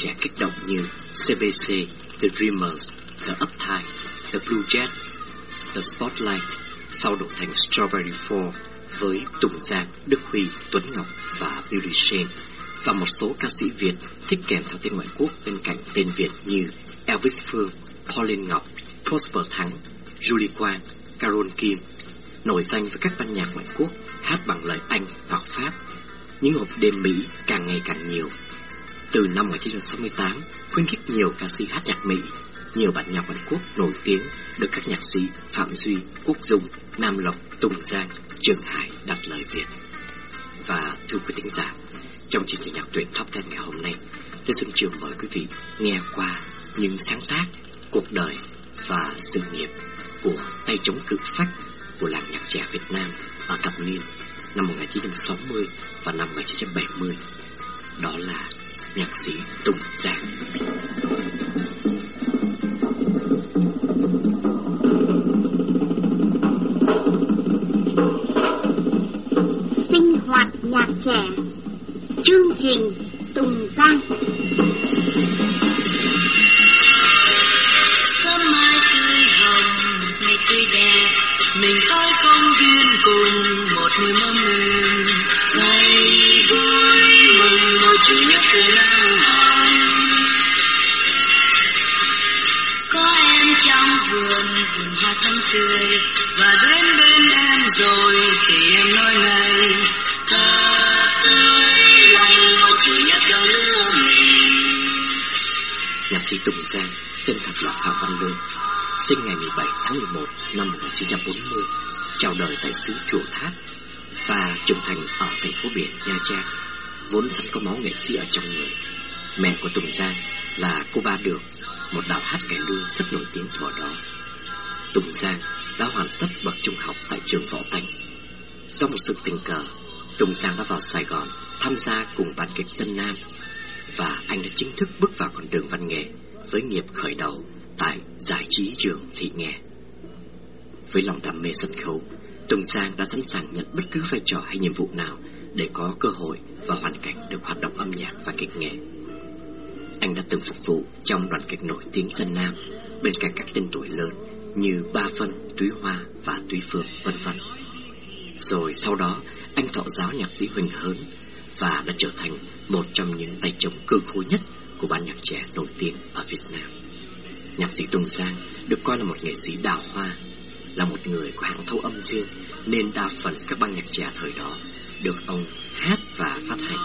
trẻ kích động như CBC, The Dreamers, The Uptide, The Blue Jet, The Spotlight sau đổi thành Strawberry Four với Tùng Giang, Đức Huy, Tuấn Ngọc và Billy Shane và một số ca sĩ Việt thích kèm theo tên ngoại quốc bên cạnh tên Việt như Elvis Phương, Pauline Ngọc, Prosper Thắng, Julie Quang, Carol Kim, nổi danh với các ban nhạc ngoại quốc hát bằng lời Anh hoặc Pháp. Những hộp đêm Mỹ càng ngày càng nhiều. Từ năm 1968, khuyến khích nhiều ca sĩ hát nhạc Mỹ, nhiều bản nhạc Hàn quốc nổi tiếng được các nhạc sĩ Phạm Duy, Quốc Dung, Nam Lộc, Tùng Giang, Trường Hải đặt lời Việt. Và thưa quý thính giả, trong chương trình nhạc tuyển Top Ten ngày hôm nay, Lê Xuân Trường mời quý vị nghe qua những sáng tác, cuộc đời và sự nghiệp của tay chống cự phách của làng nhạc trẻ Việt Nam ở thập niên năm 1960 và năm 1970. Đó là nhạc sĩ Tùng Giang. Sinh hoạt nhạc trẻ. Chương trình Tùng Giang. Sớm mai tươi hồng ngày tươi đẹp. Mình tới công viên cùng một niềm ấm êm tươi và đến bên em rồi thì em nói này thật tươi lành một chủ nhật đầu lứa mình Nhạc sĩ Tùng Giang, tên thật là Phạm Văn Lương, sinh ngày 17 tháng 11 năm 1940, chào đời tại xứ Chùa Tháp và trưởng thành ở thành phố biển Nha Trang, vốn sẵn có máu nghệ sĩ ở trong người. Mẹ của Tùng Giang là cô Ba Được, một đạo hát cải lương rất nổi tiếng thuở đó. Tùng Giang đã hoàn tất bậc trung học tại trường Võ Tánh. Do một sự tình cờ, Tùng Giang đã vào Sài Gòn tham gia cùng ban kịch dân Nam và anh đã chính thức bước vào con đường văn nghệ với nghiệp khởi đầu tại giải trí trường thị nghè. Với lòng đam mê sân khấu, Tùng Giang đã sẵn sàng nhận bất cứ vai trò hay nhiệm vụ nào để có cơ hội và hoàn cảnh được hoạt động âm nhạc và kịch nghệ. Anh đã từng phục vụ trong đoàn kịch nổi tiếng dân Nam bên cạnh các tên tuổi lớn như Ba Phân, Túy Hoa và Túy Phương, vân vân. Rồi sau đó, anh thọ giáo nhạc sĩ Huỳnh Hớn và đã trở thành một trong những tay chống cương khối nhất của ban nhạc trẻ nổi tiếng ở Việt Nam. Nhạc sĩ Tùng Giang được coi là một nghệ sĩ đào hoa, là một người có hãng thâu âm riêng nên đa phần các ban nhạc trẻ thời đó được ông hát và phát hành.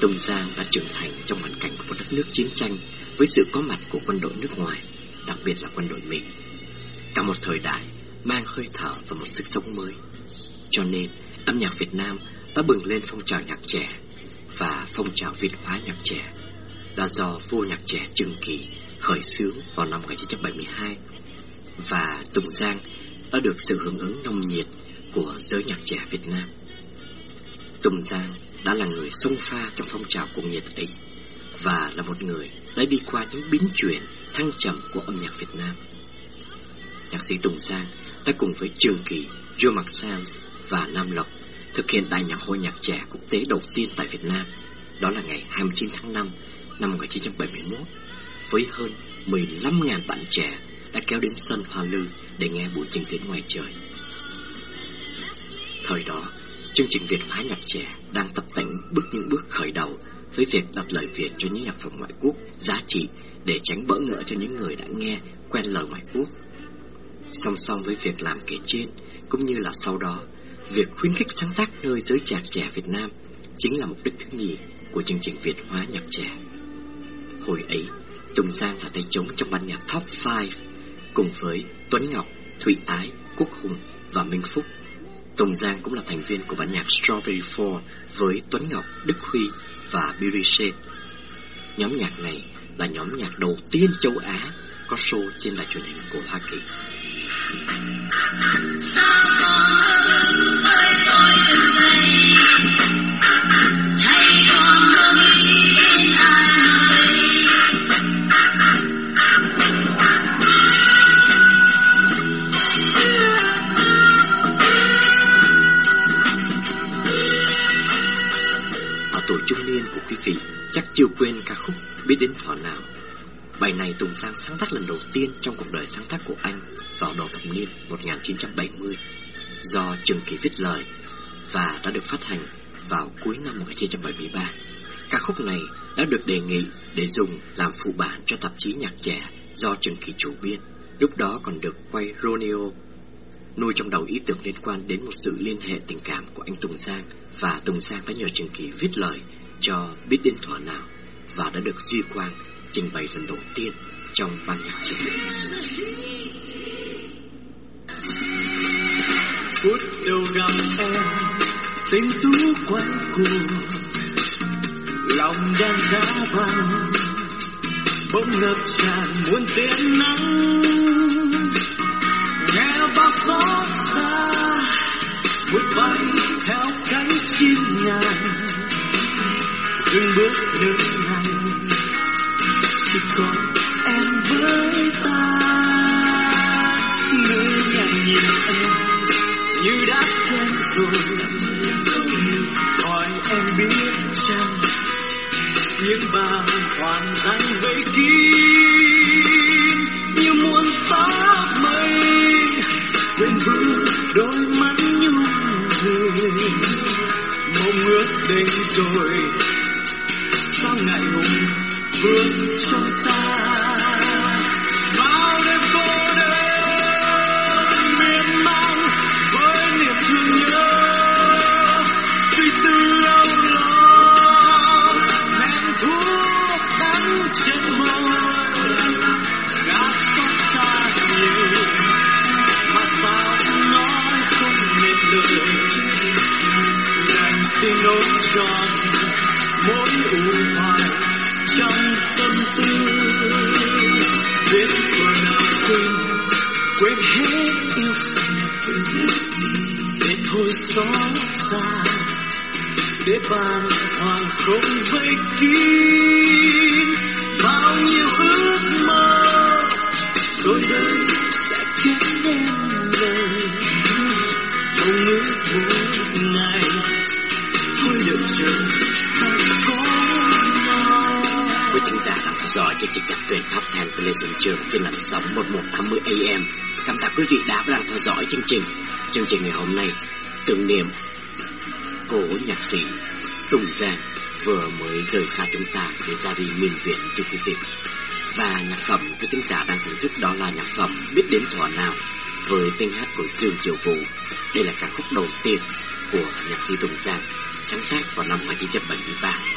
Tùng Giang đã trưởng thành trong hoàn cảnh của một đất nước chiến tranh với sự có mặt của quân đội nước ngoài, đặc biệt là quân đội Mỹ. Cả một thời đại mang hơi thở và một sức sống mới. Cho nên, âm nhạc Việt Nam đã bừng lên phong trào nhạc trẻ và phong trào Việt hóa nhạc trẻ là do vua nhạc trẻ Trương Kỳ khởi xướng vào năm 1972 và Tùng Giang đã được sự hưởng ứng nồng nhiệt của giới nhạc trẻ Việt Nam. Tùng Giang đã là người sông pha trong phong trào cuồng nhiệt ấy và là một người đã đi qua những biến chuyển thăng trầm của âm nhạc Việt Nam. Nhạc sĩ Tùng Giang đã cùng với Trương Kỳ, Joe Maxans và Nam Lộc thực hiện đại nhạc hội nhạc trẻ quốc tế đầu tiên tại Việt Nam, đó là ngày 29 tháng 5 năm 1971, với hơn 15.000 bạn trẻ đã kéo đến sân Hoa Lư để nghe buổi trình diễn ngoài trời. Thời đó, chương trình Việt hóa nhạc trẻ đang tập tành bước những bước khởi đầu với việc đặt lời Việt cho những nhạc phẩm ngoại quốc giá trị để tránh bỡ ngỡ cho những người đã nghe quen lời ngoại quốc. Song song với việc làm kể trên, cũng như là sau đó, việc khuyến khích sáng tác nơi giới trẻ trẻ Việt Nam chính là mục đích thứ nhì của chương trình Việt hóa nhạc trẻ. Hồi ấy, Tùng Giang là tay trống trong ban nhạc Top 5 cùng với Tuấn Ngọc, Thụy Ái, Quốc Hùng và Minh Phúc. Tùng Giang cũng là thành viên của ban nhạc Strawberry Four với Tuấn Ngọc, Đức Huy và Billy Shane. Nhóm nhạc này là nhóm nhạc đầu tiên châu Á có show trên đài truyền hình của Hoa Kỳ. Chưa quên ca khúc Biết đến thỏ nào Bài này Tùng Giang sáng tác lần đầu tiên trong cuộc đời sáng tác của anh vào đầu thập niên 1970 do Trừng Kỳ viết lời và đã được phát hành vào cuối năm 1973. Ca khúc này đã được đề nghị để dùng làm phụ bản cho tạp chí nhạc trẻ do Trường Kỳ chủ biên. Lúc đó còn được quay Romeo nuôi trong đầu ý tưởng liên quan đến một sự liên hệ tình cảm của anh Tùng Giang và Tùng Giang đã nhờ Trường Kỳ viết lời cho biết đến thỏa nào và đã được Duy Quang trình bày lần đầu tiên trong ban nhạc trẻ. phút đầu gặp em, tình tú quay cuồng lòng đang giá băng bỗng ngập tràn muôn tiếng nắng từng bước đường này. Chỉ còn em với ta. Ngỡ ngàng nhìn em, như đã quen rồi. Hỏi em biết chăng những bàng hoàng danh vây kín, như muôn tóc mây quên vương đôi mắt nhung về mong ước đến rồi xót xa, để bàn hoàng không vây kín bao nhiêu ước mơ, rồi đây sẽ kết nên lời mong ước một ngày thôi được chờ ta có nhau Quý thính giả đang theo dõi chương trình nhạc tuyển Top 10 Television Trường trên làn sóng 1180 AM. Cảm tạ quý vị đã đang theo dõi chương trình. Chương trình ngày hôm nay tưởng niệm cố nhạc sĩ Tùng Giang vừa mới rời xa chúng ta để ra đi miền viện cho quý vị. Và nhạc phẩm của chúng ta đang thưởng thức đó là nhạc phẩm Biết đến thỏa nào với tiếng hát của Dương Triều Vũ. Đây là ca khúc đầu tiên của nhạc sĩ Tùng Giang sáng tác vào năm 1973.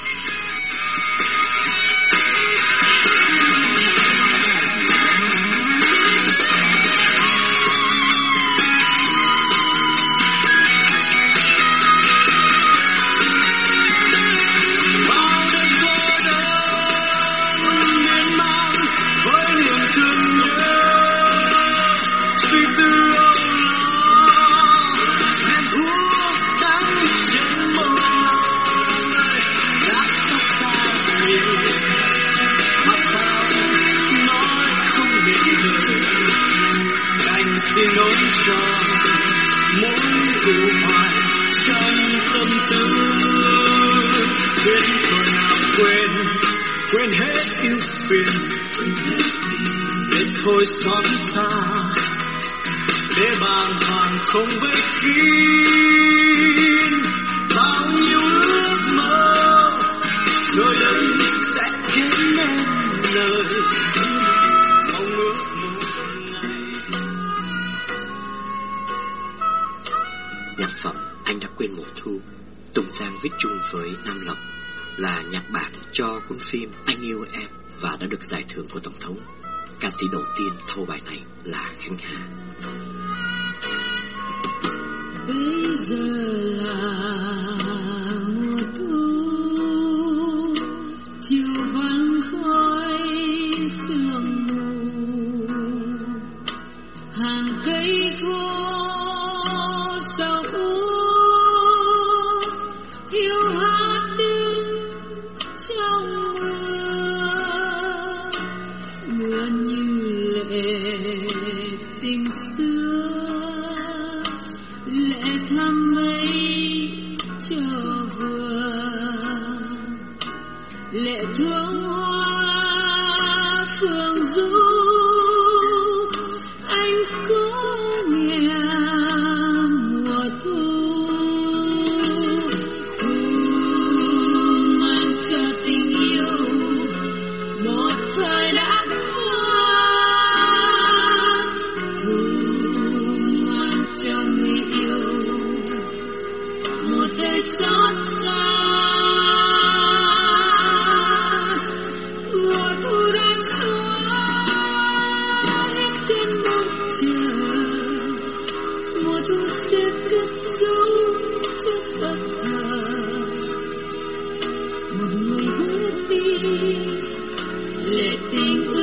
Thôi xót xa để bàn hoàng không với kia phim Anh yêu em và đã được giải thưởng của Tổng thống. Ca sĩ đầu tiên thâu bài này là Khánh Hà. bây giờ phương du Everything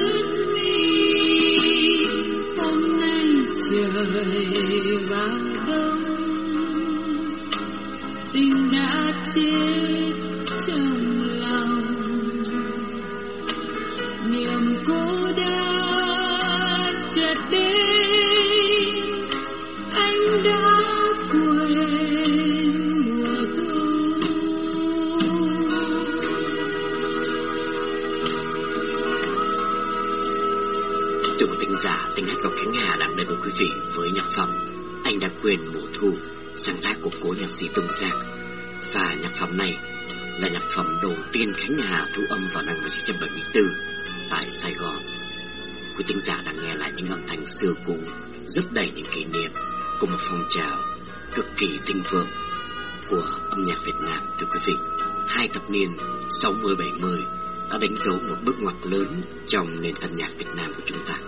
tiên Khánh Hà thu âm vào năm 1974 tại Sài Gòn. Quý thính giả đang nghe lại những âm thanh xưa cũ, rất đầy những kỷ niệm của một phong trào cực kỳ thịnh vượng của âm nhạc Việt Nam thưa quý vị. Hai thập niên 60-70 đã đánh dấu một bước ngoặt lớn trong nền âm nhạc Việt Nam của chúng ta.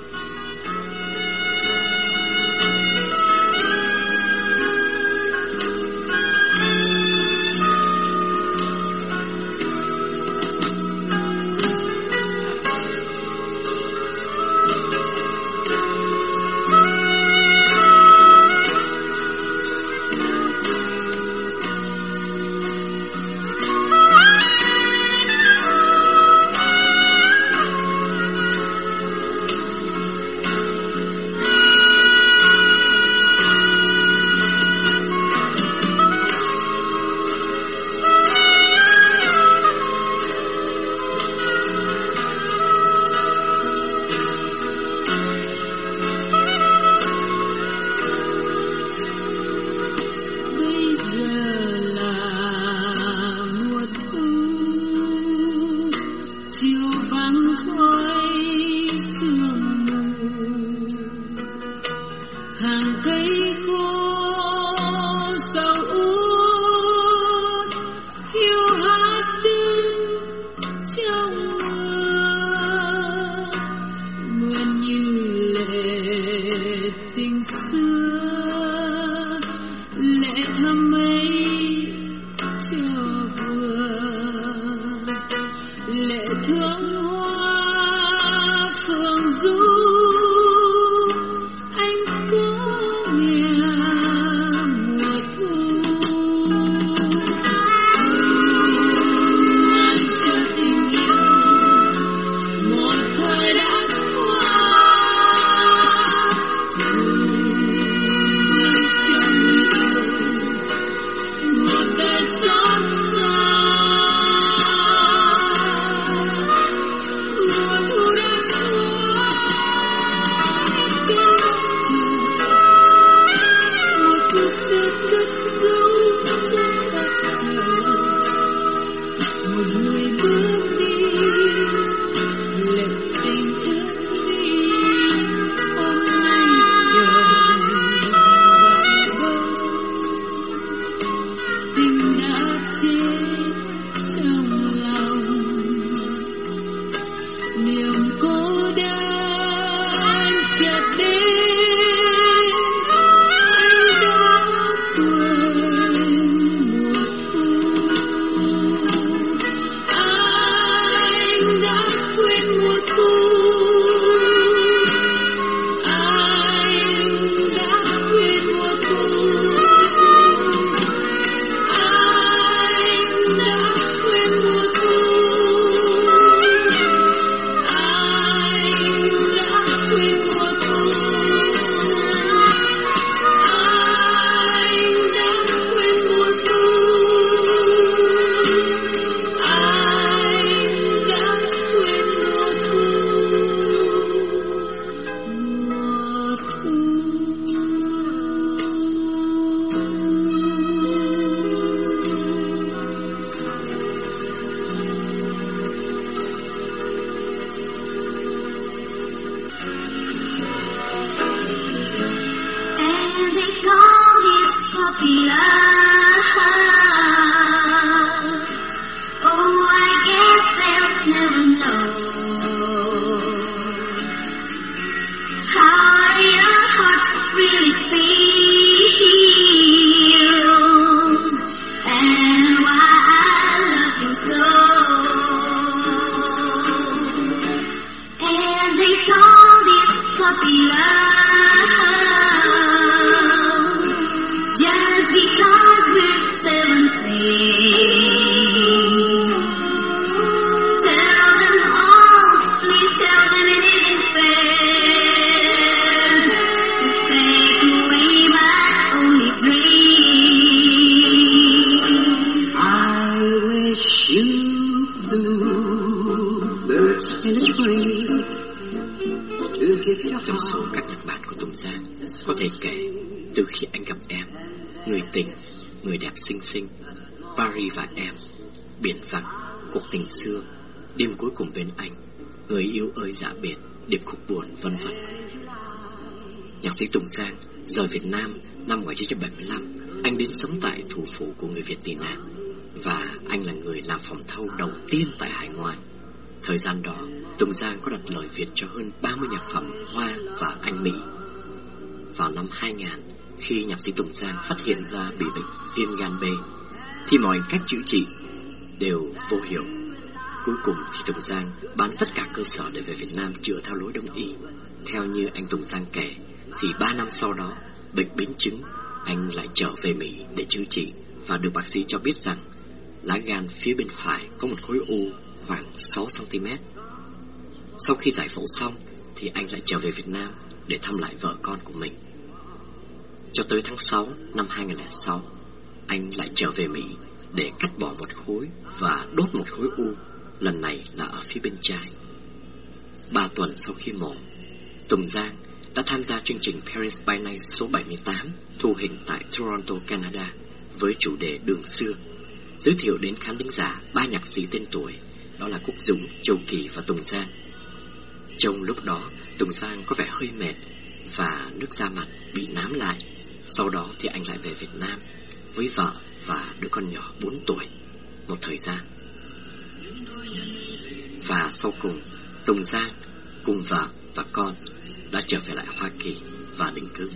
Sinh Paris và em Biển vắng, cuộc tình xưa Đêm cuối cùng bên anh Người yêu ơi dạ biệt, điệp khúc buồn vân vân Nhạc sĩ Tùng Giang rời Việt Nam năm 1975 Anh đến sống tại thủ phủ của người Việt tị nạn Và anh là người làm phòng thâu đầu tiên tại hải ngoại Thời gian đó, Tùng Giang có đặt lời Việt cho hơn 30 nhạc phẩm Hoa và Anh Mỹ. Vào năm 2000, khi nhạc sĩ Tùng Giang phát hiện ra bị bệnh viêm gan B, thì mọi cách chữa trị đều vô hiệu. Cuối cùng thì Tùng Giang bán tất cả cơ sở để về Việt Nam chữa theo lối đông y. Theo như anh Tùng Giang kể, thì 3 năm sau đó, bệnh biến chứng, anh lại trở về Mỹ để chữa trị và được bác sĩ cho biết rằng lá gan phía bên phải có một khối u khoảng 6cm. Sau khi giải phẫu xong thì anh lại trở về Việt Nam để thăm lại vợ con của mình. Cho tới tháng 6 năm 2006, anh lại trở về Mỹ để cắt bỏ một khối và đốt một khối u, lần này là ở phía bên trái. Ba tuần sau khi mổ, Tùng Giang đã tham gia chương trình Paris by Night số 78 thu hình tại Toronto, Canada với chủ đề Đường Xưa, giới thiệu đến khán thính giả ba nhạc sĩ tên tuổi đó là Quốc Dũng, Châu Kỳ và Tùng Giang. Trong lúc đó, Tùng Giang có vẻ hơi mệt và nước da mặt bị nám lại. Sau đó thì anh lại về Việt Nam với vợ và đứa con nhỏ 4 tuổi một thời gian. Và sau cùng, Tùng Giang cùng vợ và con đã trở về lại Hoa Kỳ và định cư.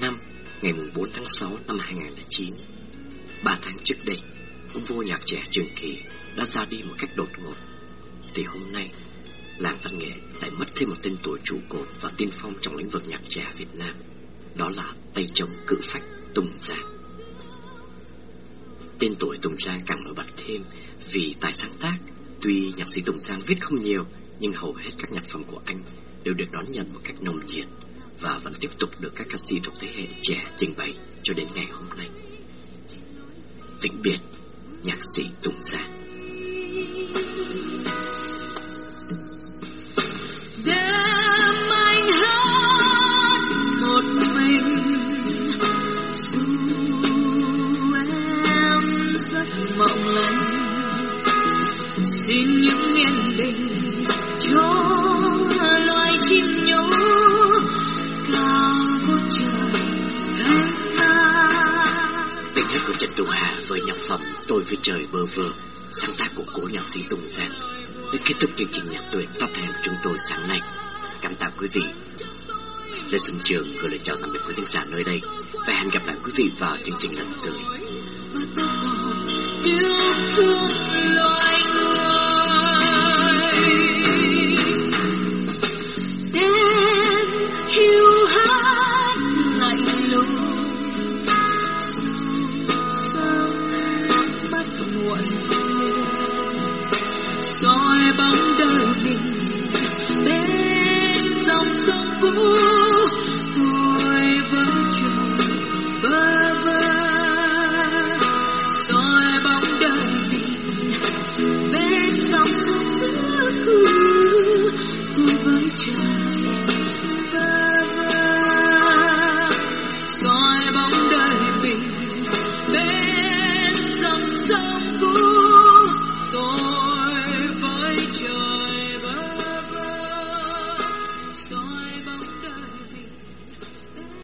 Năm ngày mùng 4 tháng 6 năm 2009. Ba tháng trước đây, ông vua nhạc trẻ Trường Kỳ đã ra đi một cách đột ngột. Thì hôm nay, làng văn nghệ lại mất thêm một tên tuổi trụ cột và tiên phong trong lĩnh vực nhạc trẻ Việt Nam. Đó là tay trống cự phách Tùng Giang. Tên tuổi Tùng Giang càng nổi bật thêm vì tài sáng tác. Tuy nhạc sĩ Tùng Giang viết không nhiều, nhưng hầu hết các nhạc phẩm của anh đều được đón nhận một cách nồng nhiệt và vẫn tiếp tục được các ca sĩ thuộc thế hệ trẻ trình bày cho đến ngày hôm nay. Vĩnh biệt, nhạc sĩ Tùng Giang. đêm Cái trời bơ vơ, sáng tác của cố nhạc sĩ Tùng Giang. Để kết thúc chương trình nhạc tuyển top hàng của chúng tôi sáng nay. Cảm tạ quý vị. Lê Xuân Trường gửi lời chào tạm biệt quý khán giả nơi đây và hẹn gặp lại quý vị vào chương trình lần tới. yêu thương